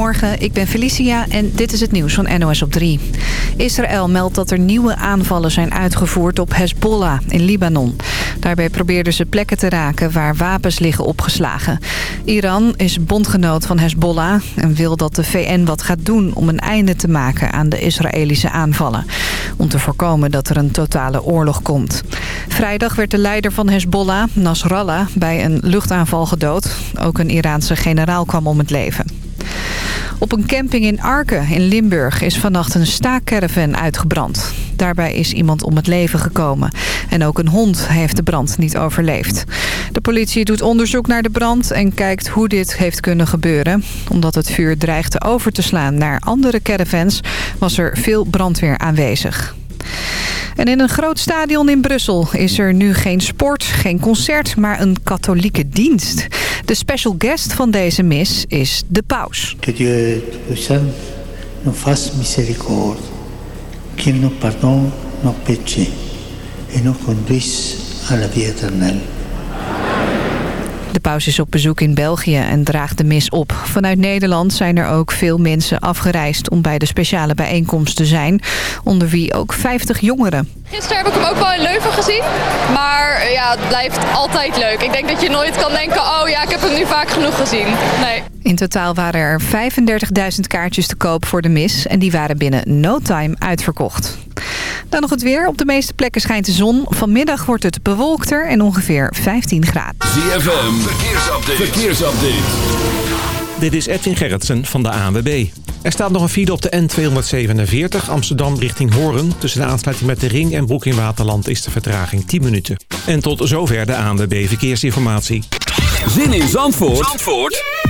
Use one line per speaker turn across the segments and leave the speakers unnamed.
Goedemorgen, ik ben Felicia en dit is het nieuws van NOS op 3. Israël meldt dat er nieuwe aanvallen zijn uitgevoerd op Hezbollah in Libanon. Daarbij probeerden ze plekken te raken waar wapens liggen opgeslagen. Iran is bondgenoot van Hezbollah en wil dat de VN wat gaat doen om een einde te maken aan de Israëlische aanvallen. Om te voorkomen dat er een totale oorlog komt. Vrijdag werd de leider van Hezbollah, Nasrallah, bij een luchtaanval gedood. Ook een Iraanse generaal kwam om het leven. Op een camping in Arken in Limburg is vannacht een staakcaravan uitgebrand. Daarbij is iemand om het leven gekomen. En ook een hond heeft de brand niet overleefd. De politie doet onderzoek naar de brand en kijkt hoe dit heeft kunnen gebeuren. Omdat het vuur dreigde over te slaan naar andere caravans... was er veel brandweer aanwezig. En in een groot stadion in Brussel is er nu geen sport, geen concert, maar een katholieke dienst. De special guest van deze mis is de paus.
Que Dieu Tout-Puissant nous fasse miséricorde, qu'il nous pardonne nos péchés et nous conduise à la vie éternelle.
De paus is op bezoek in België en draagt de mis op. Vanuit Nederland zijn er ook veel mensen afgereisd om bij de speciale bijeenkomst te zijn. Onder wie ook 50 jongeren.
Gisteren heb ik hem ook wel in Leuven gezien. Maar ja, het blijft altijd leuk. Ik denk dat je nooit kan denken, oh ja, ik heb hem nu vaak genoeg gezien. Nee.
In totaal waren er 35.000 kaartjes te koop voor de mis. En die waren binnen no time uitverkocht. Dan nog het weer. Op de meeste plekken schijnt de zon. Vanmiddag wordt het bewolkter en ongeveer 15 graden.
ZFM, verkeersupdate. verkeersupdate.
Dit is Edwin Gerritsen van de ANWB. Er staat nog een file op de N247 Amsterdam richting Hoorn. Tussen de aansluiting met de Ring en Broek in Waterland is de vertraging 10 minuten. En tot zover de ANWB Verkeersinformatie.
Zin in Zandvoort, Zandvoort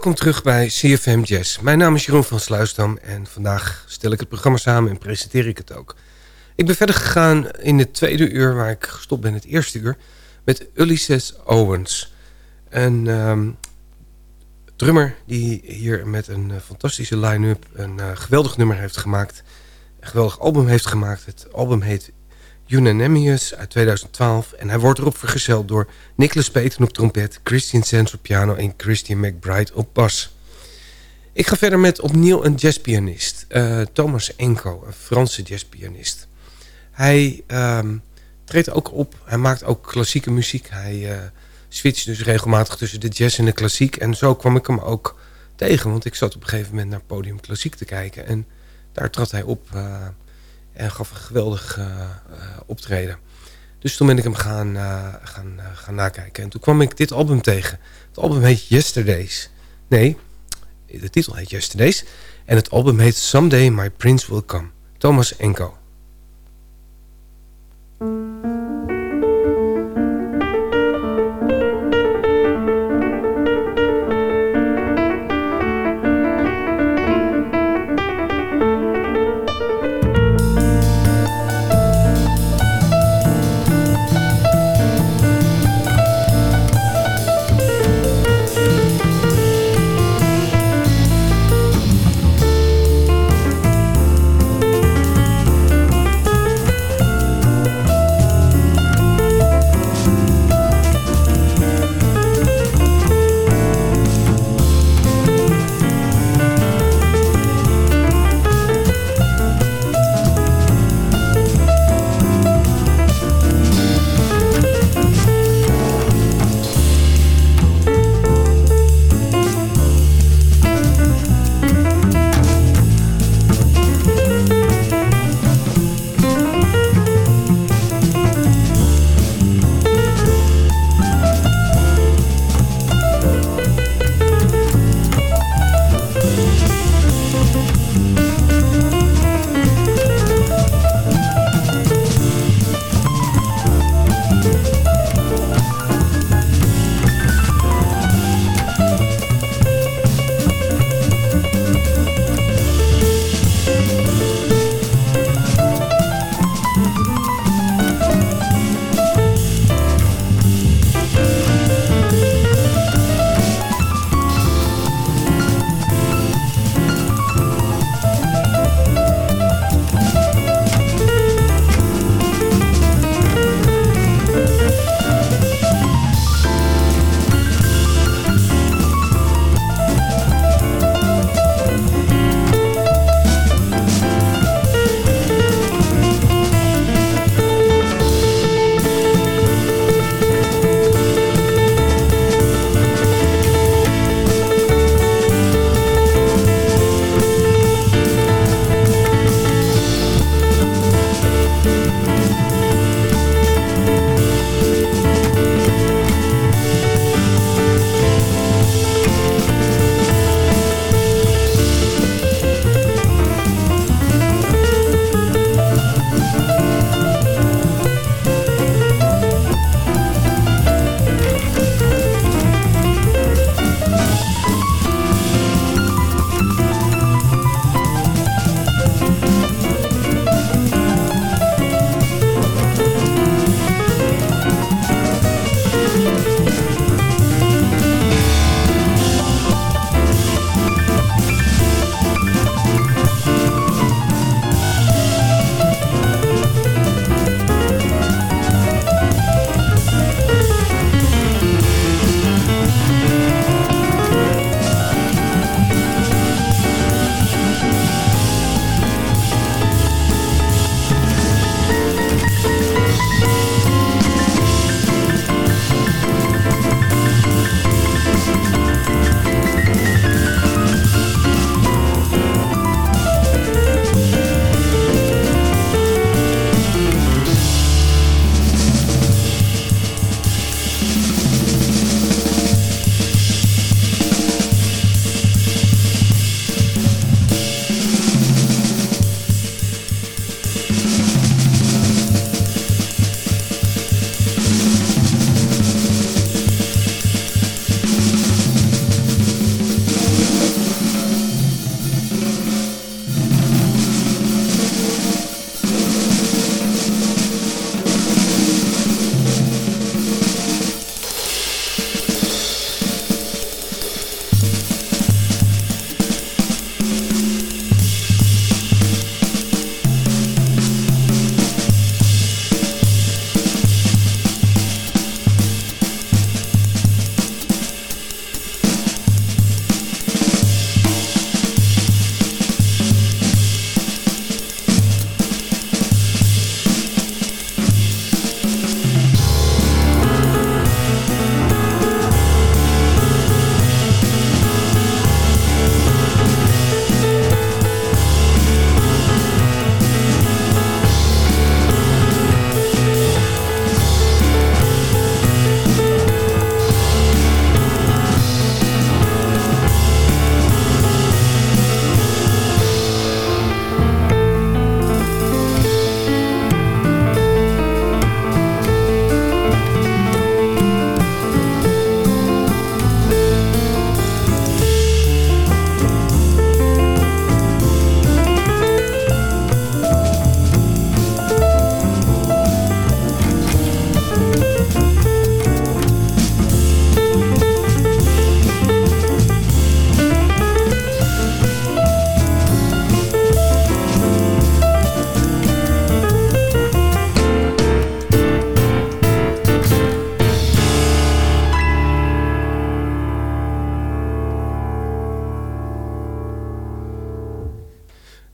Welkom terug bij CFM Jazz. Mijn naam is Jeroen van Sluisdam en vandaag stel ik het programma samen en presenteer ik het ook. Ik ben verder gegaan in het tweede uur, waar ik gestopt ben het eerste uur, met Ulysses Owens. Een um, drummer die hier met een eh, fantastische line-up een uh, geweldig nummer heeft gemaakt. Een geweldig album heeft gemaakt. Het album heet Unanimous uit 2012. En hij wordt erop vergezeld door Nicholas Peten op trompet... Christian Sands op piano en Christian McBride op bas. Ik ga verder met opnieuw een jazzpianist. Uh, Thomas Enko, een Franse jazzpianist. Hij ehm, treedt ook op. Hij maakt ook klassieke muziek. Hij uh, switcht dus regelmatig tussen de jazz en de klassiek. En zo kwam ik hem ook tegen. Want ik zat op een gegeven moment naar Podium Klassiek te kijken. En daar trad hij op uh, en gaf een geweldig optreden. Dus toen ben ik hem gaan, gaan, gaan nakijken. En toen kwam ik dit album tegen. Het album heet Yesterdays. Nee, de titel heet Yesterdays. En het album heet Someday My Prince Will Come. Thomas Enko.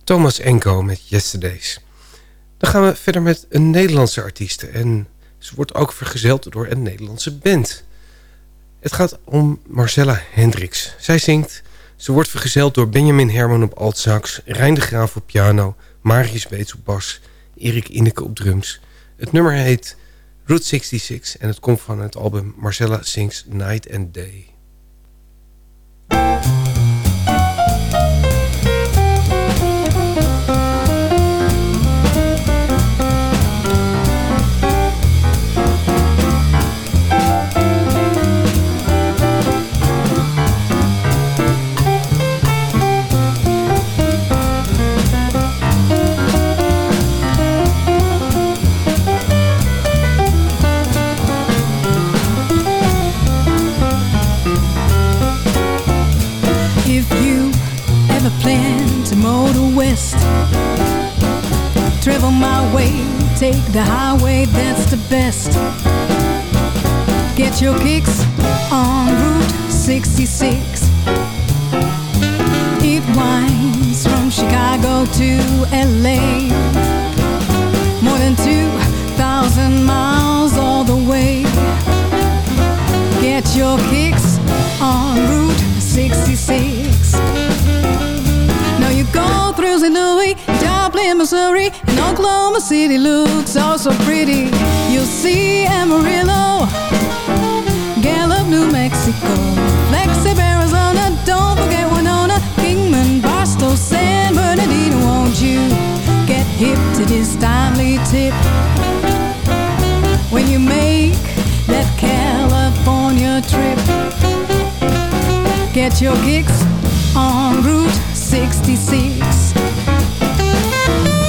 Thomas Enko met Yesterdays. Dan gaan we verder met een Nederlandse artieste. En ze wordt ook vergezeld door een Nederlandse band. Het gaat om Marcella Hendricks. Zij zingt. Ze wordt vergezeld door Benjamin Herman op altsax... Rijn de Graaf op piano, Marius Beets op bas... Erik Inneke op drums. Het nummer heet Route 66 en het komt van het album Marcella Sings Night and Day.
Travel my way, take the highway, that's the best. Get your kicks on Route 66. It winds from Chicago to LA. More than 2,000 miles all the way. Get your kicks on Route 66. Now you go through St. Louis in Missouri and Oklahoma City looks all so pretty. You'll see Amarillo, Gallup, New Mexico, Flagstaff, Arizona. Don't forget Winona, Kingman, Barstow, San Bernardino. Won't you get hip to this timely tip when you make that California trip? Get your kicks on Route 66. Thank you.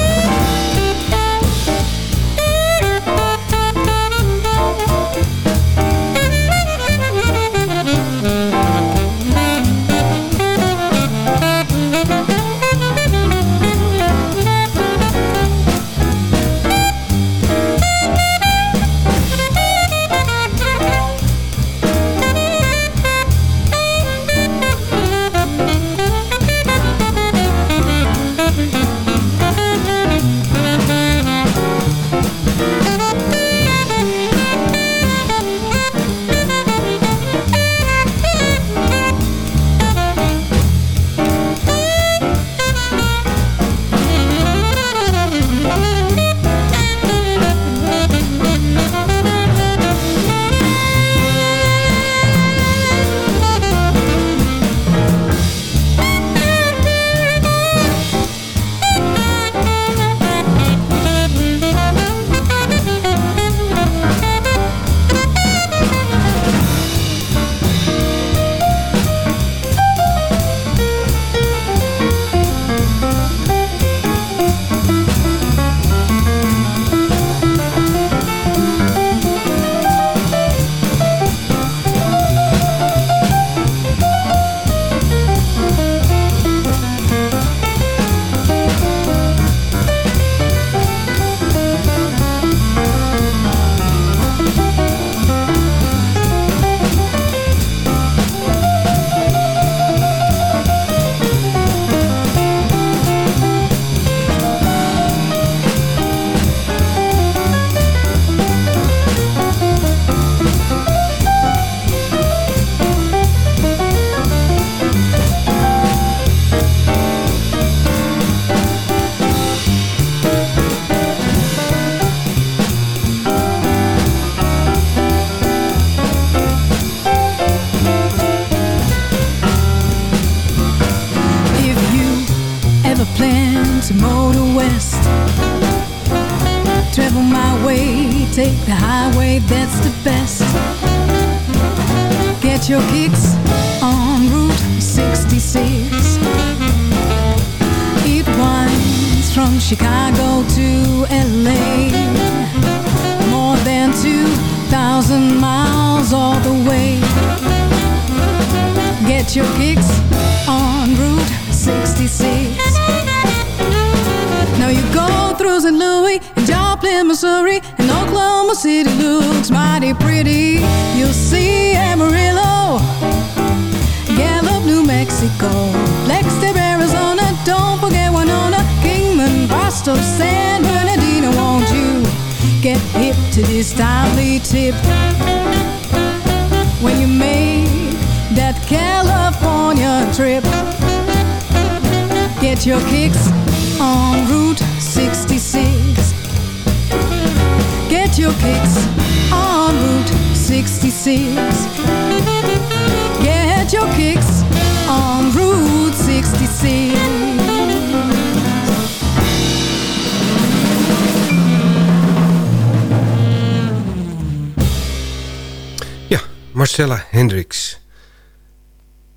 Marcella Hendricks.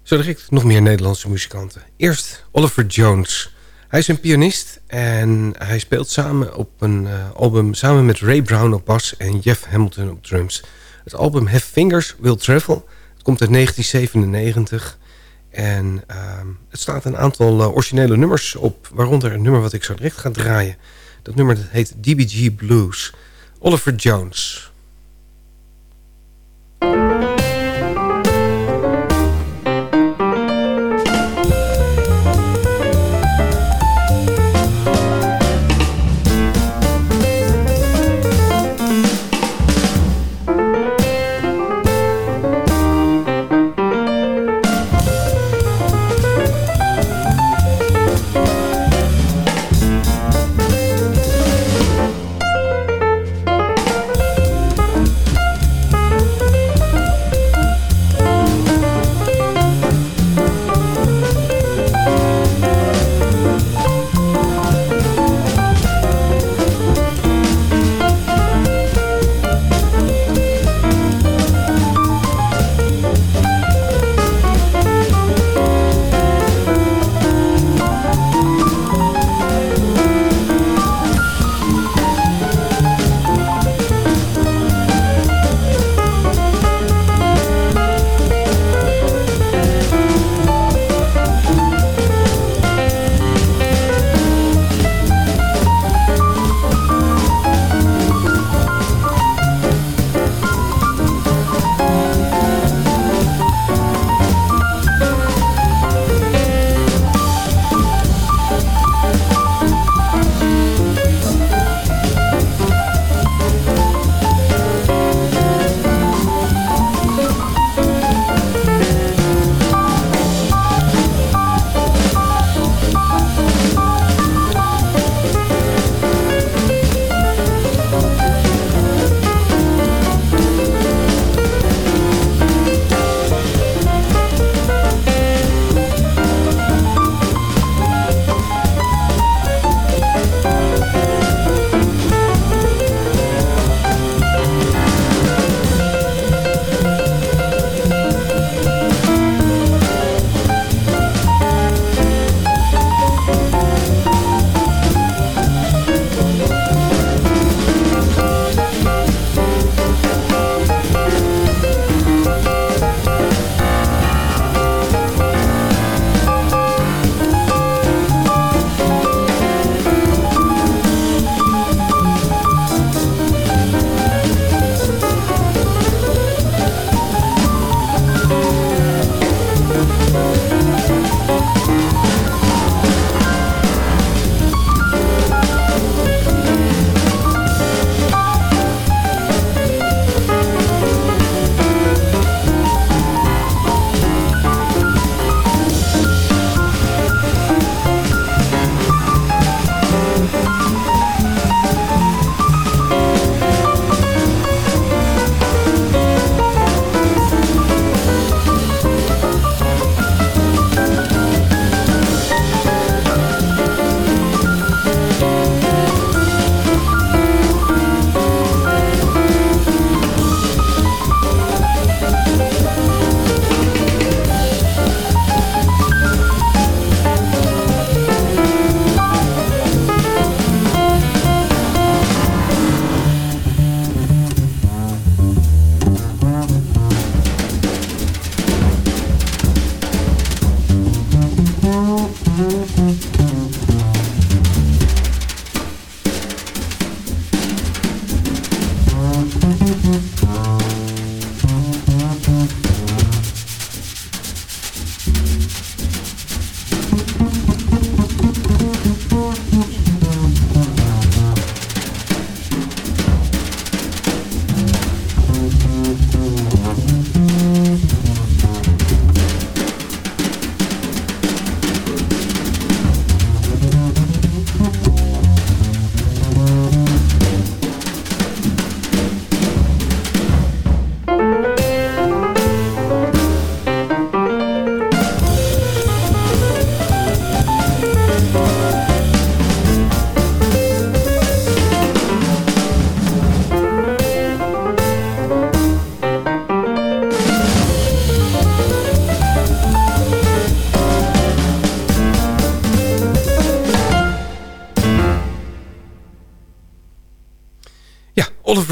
Zo direct nog meer Nederlandse muzikanten. Eerst Oliver Jones. Hij is een pianist en hij speelt samen op een eh, album... samen met Ray Brown op bas en Jeff Hamilton op drums. Het album Have Fingers Will Travel. Het komt uit 1997 en ehm, het staat een aantal eh, originele nummers op... waaronder een nummer wat ik zo direct ga draaien. Dat nummer heet DBG Blues. Oliver Jones...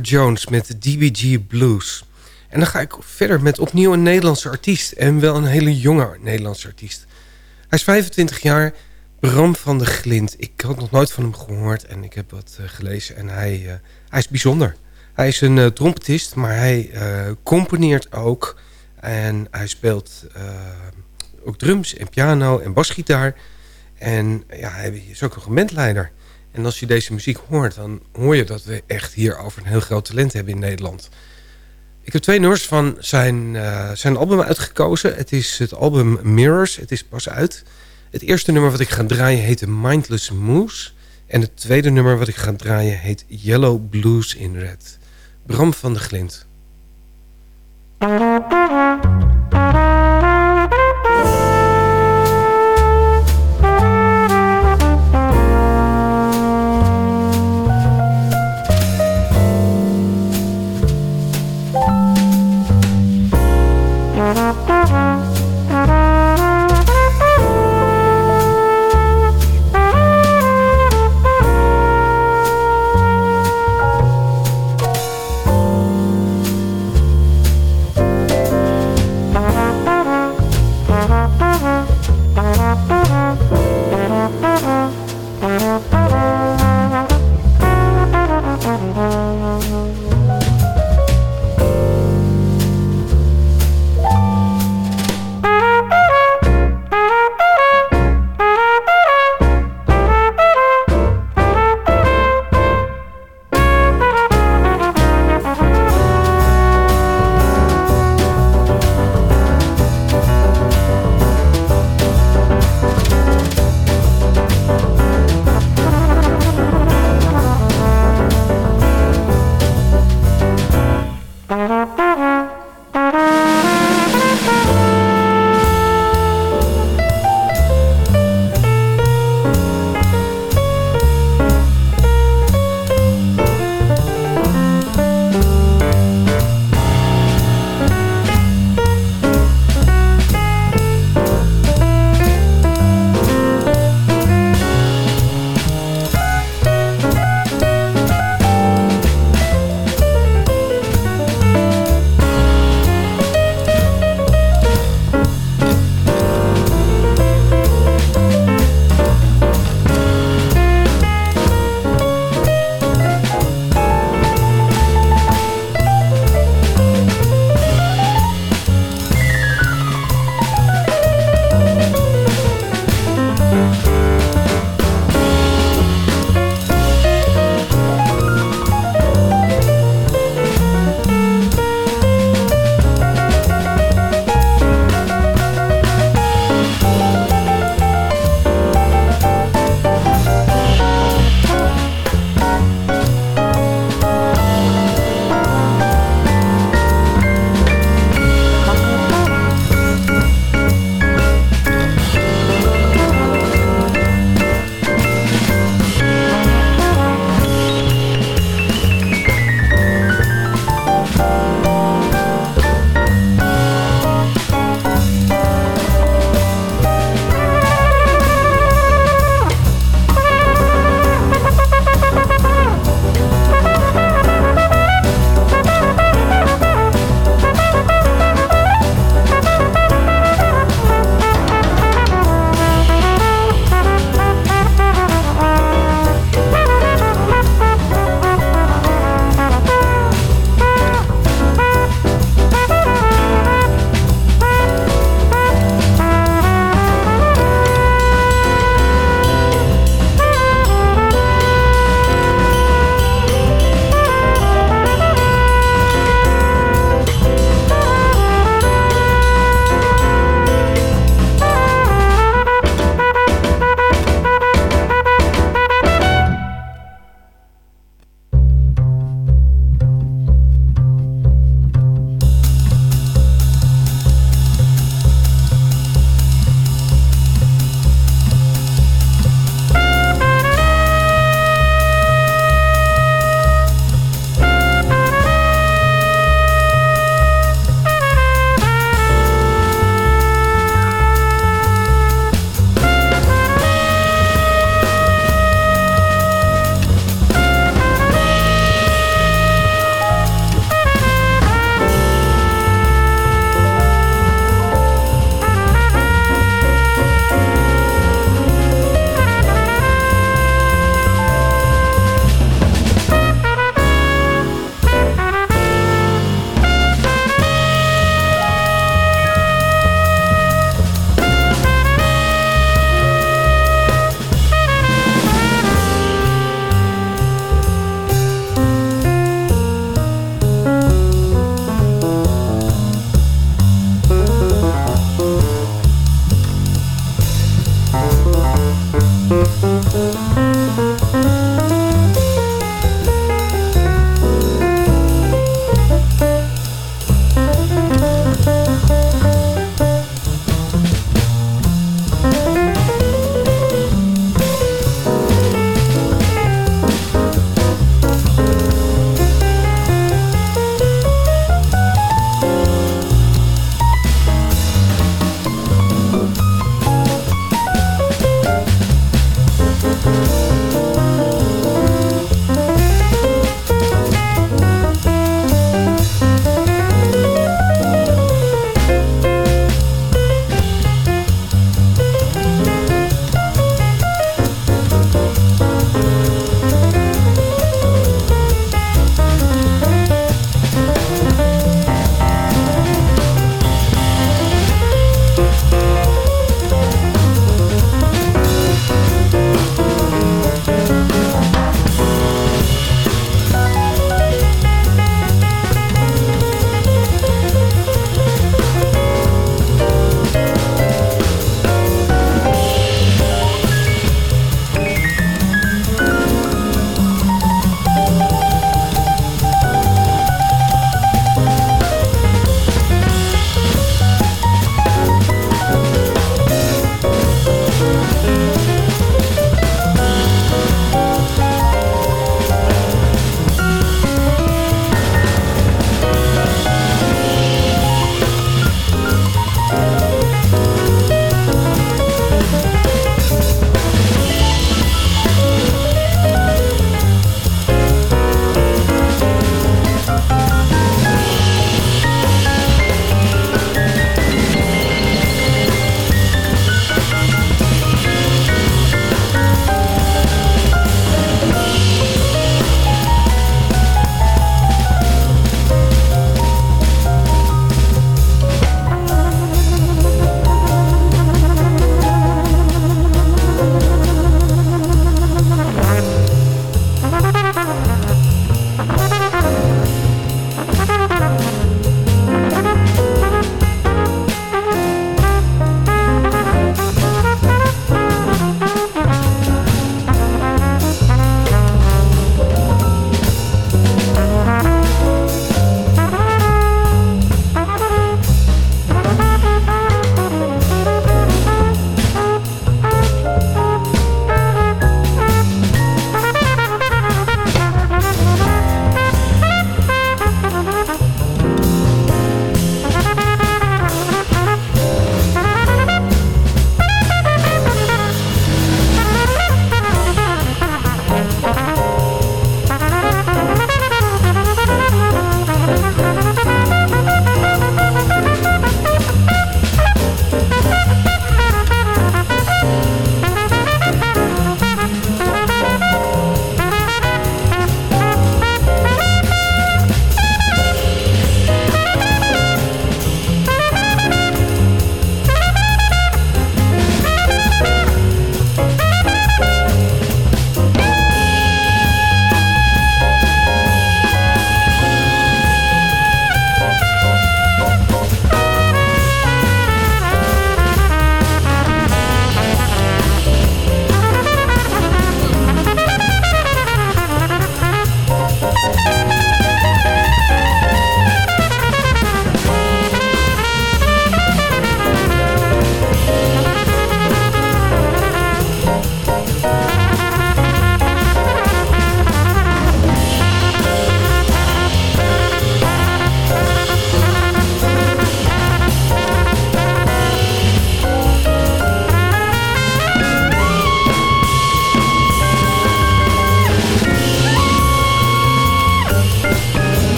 Jones met de DBG Blues. En dan ga ik verder met opnieuw een Nederlandse artiest. En wel een hele jonge Nederlandse artiest. Hij is 25 jaar, Bram van de Glint. Ik had nog nooit van hem gehoord en ik heb wat uh, gelezen. En hij, uh, hij is bijzonder. Hij is een uh, trompetist, maar hij componeert ook. En hij speelt ook drums en piano en basgitaar. En ja, hij is ook een bandleider. En als je deze muziek hoort, dan hoor je dat we echt hier over een heel groot talent hebben in Nederland. Ik heb twee nummers van zijn, uh, zijn album uitgekozen. Het is het album Mirrors. Het is pas uit. Het eerste nummer wat ik ga draaien heet Mindless Moose. En het tweede nummer wat ik ga draaien heet Yellow Blues in Red. Bram van de Glint.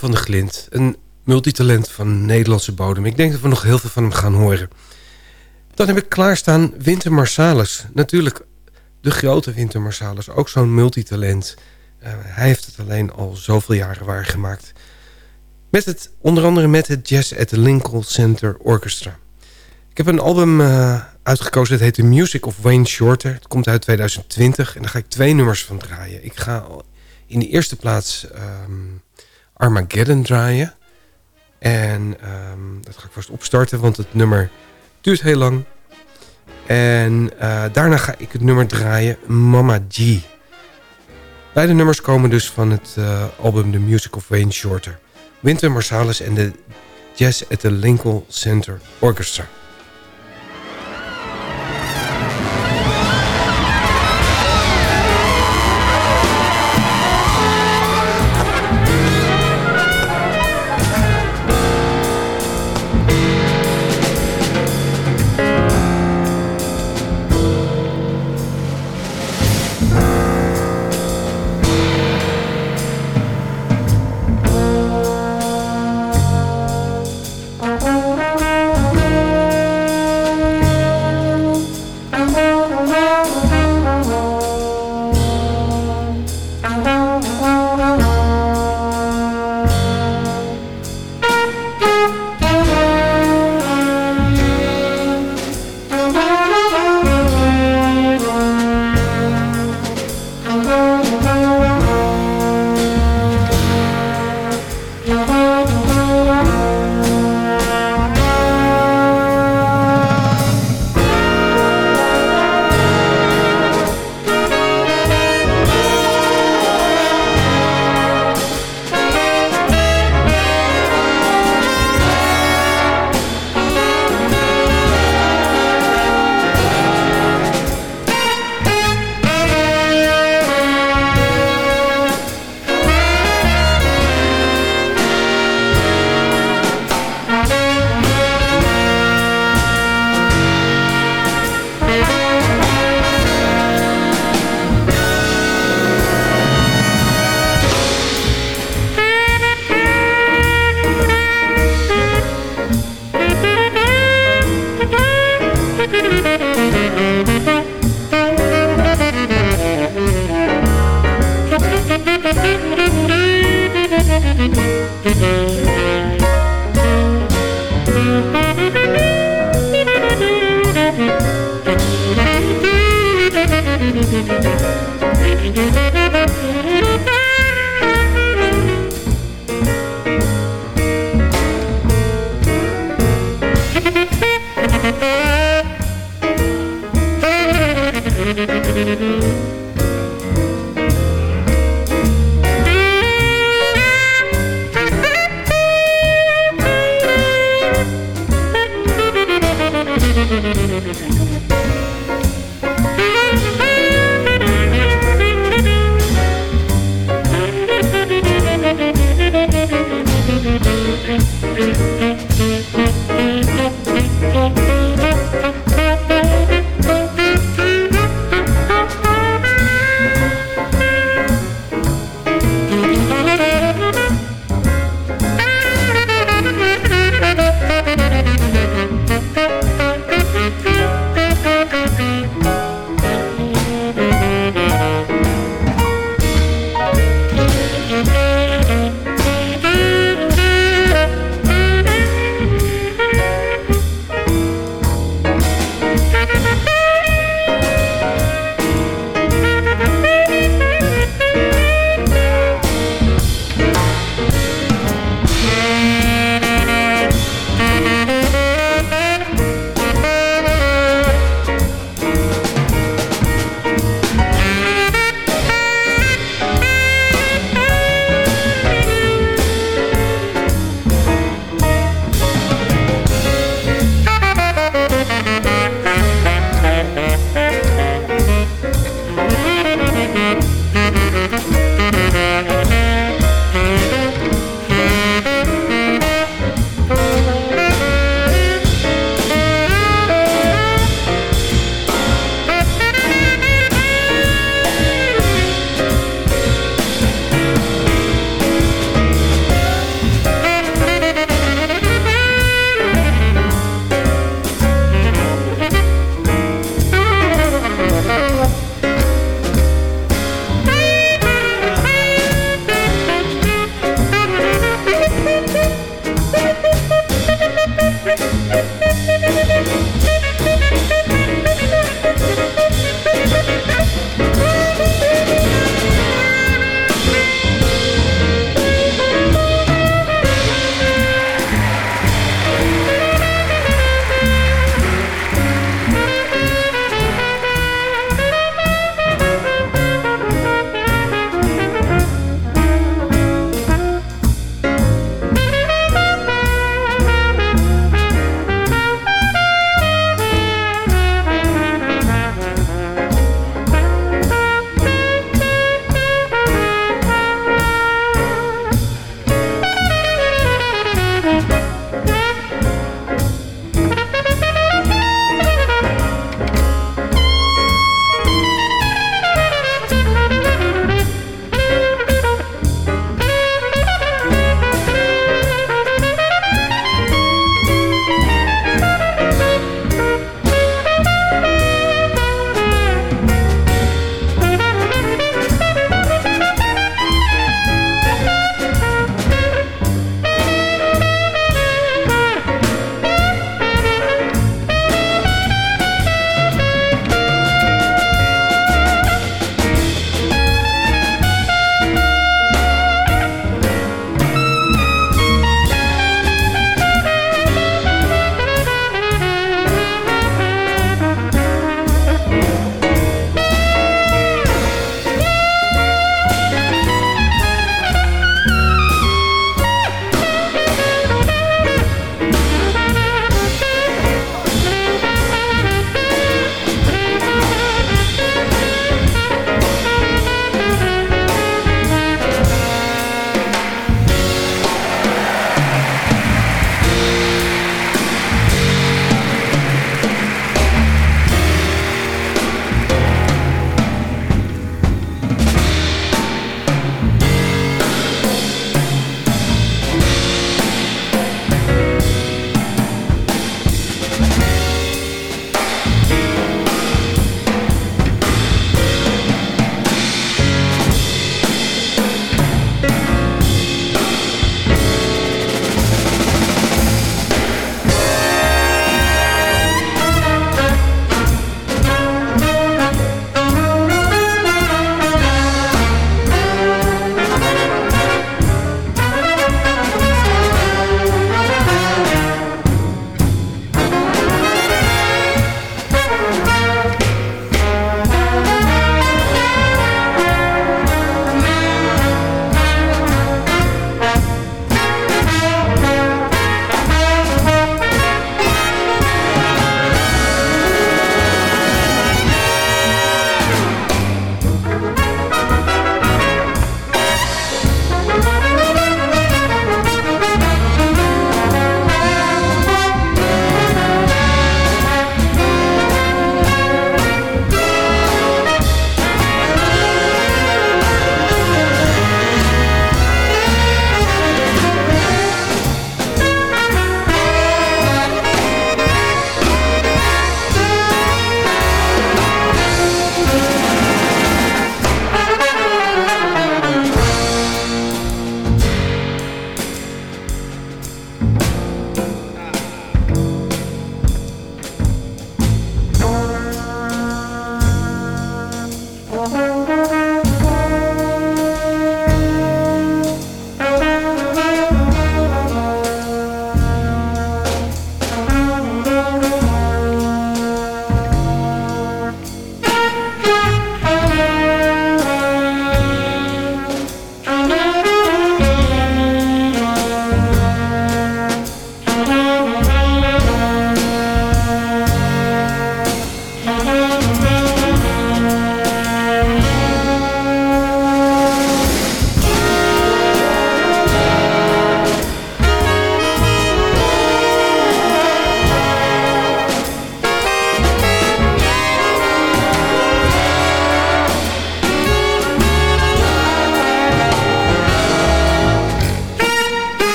Van der Glint. Een multitalent van Nederlandse bodem. Ik denk dat we nog heel veel van hem gaan horen. Dan heb ik klaarstaan Winter Marsalis. Natuurlijk de grote Winter Marsalis. Ook zo'n multitalent. Uh, hij heeft het alleen al zoveel jaren waargemaakt. Met het, onder andere met het Jazz at the Lincoln Center Orchestra. Ik heb een album uh, uitgekozen. Het heet The Music of Wayne Shorter. Het komt uit 2020. En daar ga ik twee nummers van draaien. Ik ga in de eerste plaats um, Armageddon draaien. En um, dat ga ik vast opstarten, want het nummer duurt heel lang. En uh, daarna ga ik het nummer draaien, Mama G. Beide nummers komen dus van het uh, album The Music of Wayne Shorter. Winter Marsalis en de Jazz at the Lincoln Center Orchestra.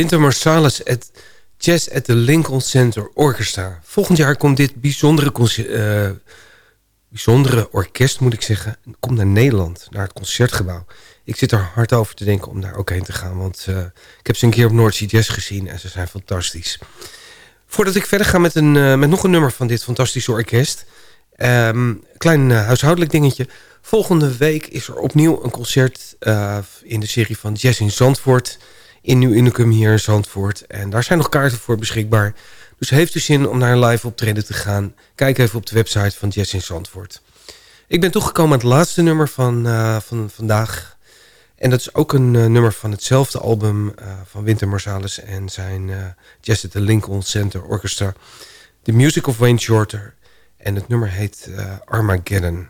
Winter Marsalis at Jazz at the Lincoln Center Orchestra. Volgend jaar komt dit bijzondere, uh, bijzondere orkest, moet ik zeggen, komt naar Nederland, naar het Concertgebouw. Ik zit er hard over te denken om daar ook heen te gaan, want uh, ik heb ze een keer op Noordzee Jazz gezien en ze zijn fantastisch. Voordat ik verder ga met, een, uh, met nog een nummer van dit fantastische orkest, um, klein huishoudelijk dingetje. Volgende week is er opnieuw een concert in de serie van Jazz in Zandvoort in Nieuw Unicum hier in Zandvoort. En daar zijn nog kaarten voor beschikbaar. Dus heeft u zin om naar een live optreden te gaan? Kijk even op de website van Jazz in Zandvoort. Ik ben toegekomen aan het laatste nummer van, uh, van vandaag. En dat is ook een uh, nummer van hetzelfde album uh, van Winter Marsalis en zijn Jazz at the Lincoln Center Orchestra. The Music of Wayne Shorter. En het nummer heet Armageddon.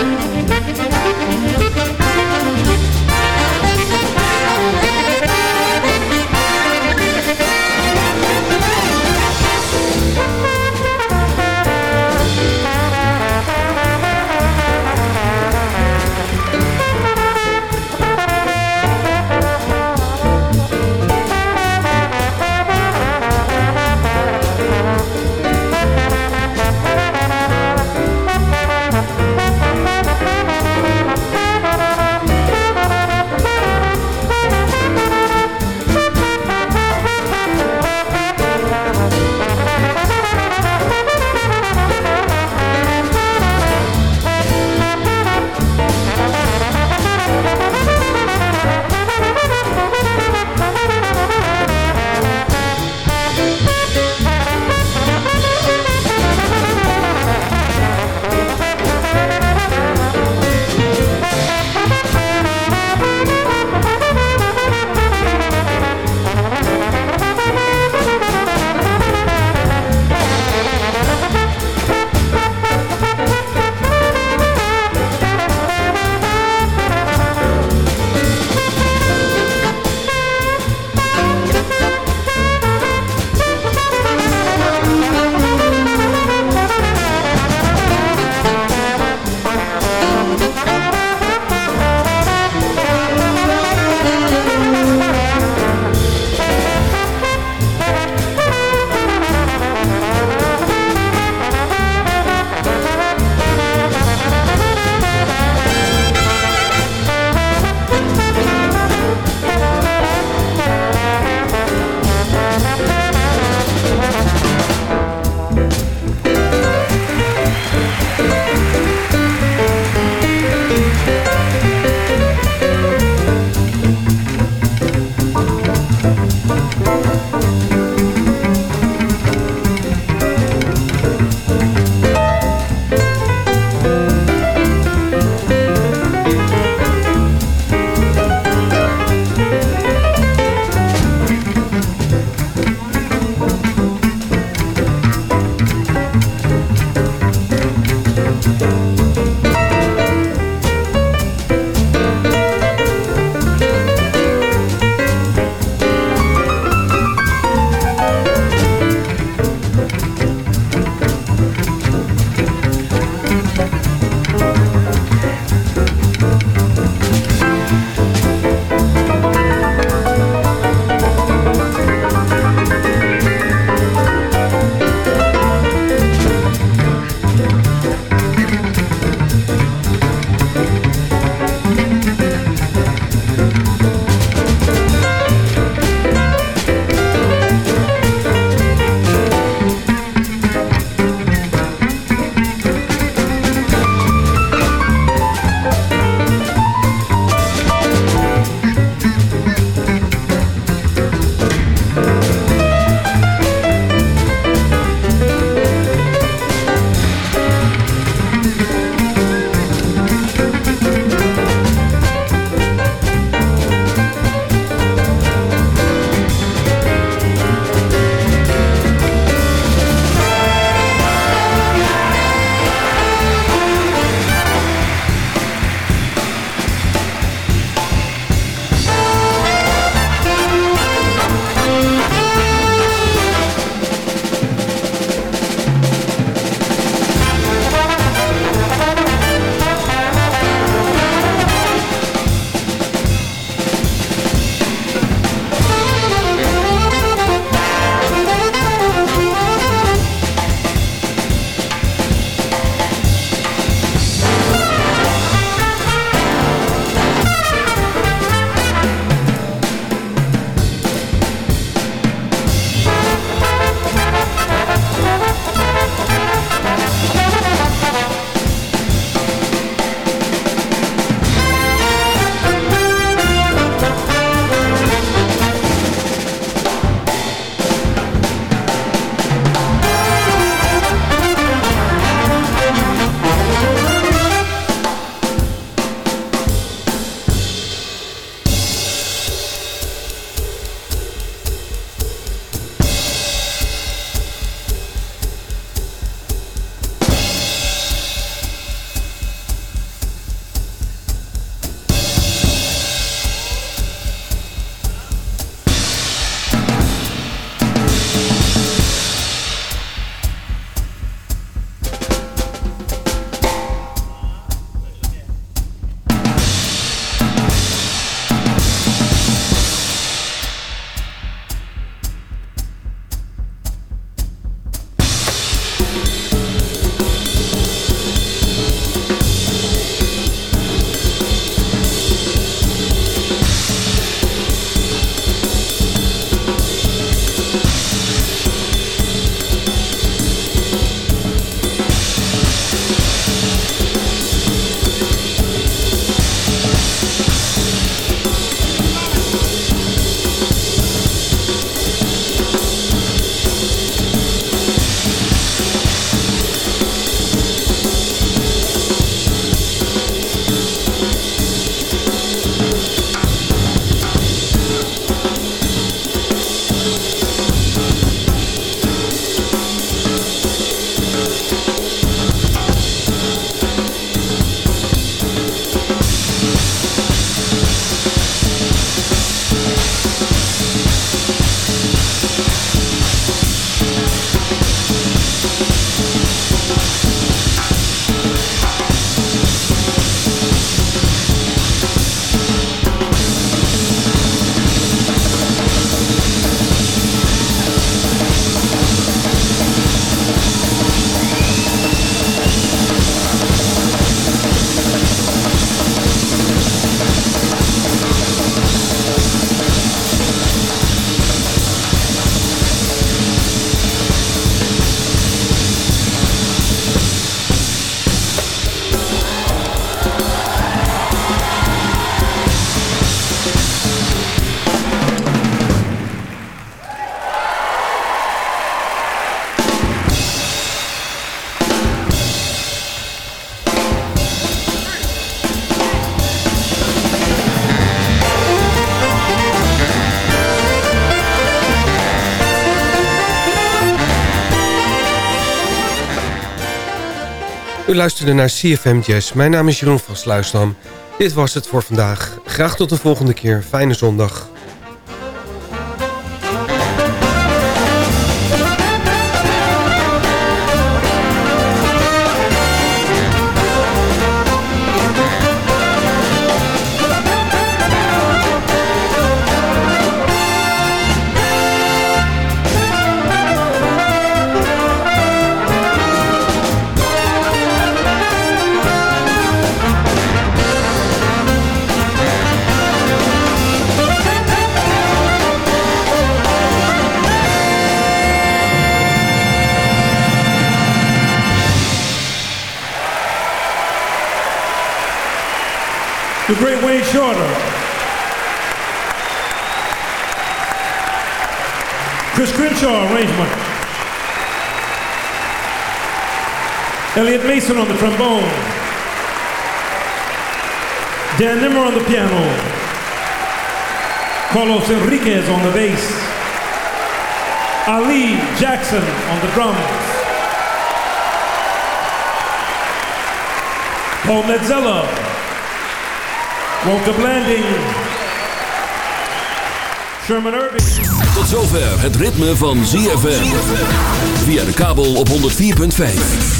Bye. U luisterde naar CFM Jazz. Mijn naam is Jeroen van Sluisdam. Dit was het voor vandaag. Graag tot de volgende keer. Fijne zondag.
On the trombone, Dan Nimmer on the piano, Carlos Enriquez on the bass, Ali Jackson on the drums, Paul Metzella Walter Blanding. Sherman Irving.
Tot zover het ritme van ZFM. Via de kabel op 104.5.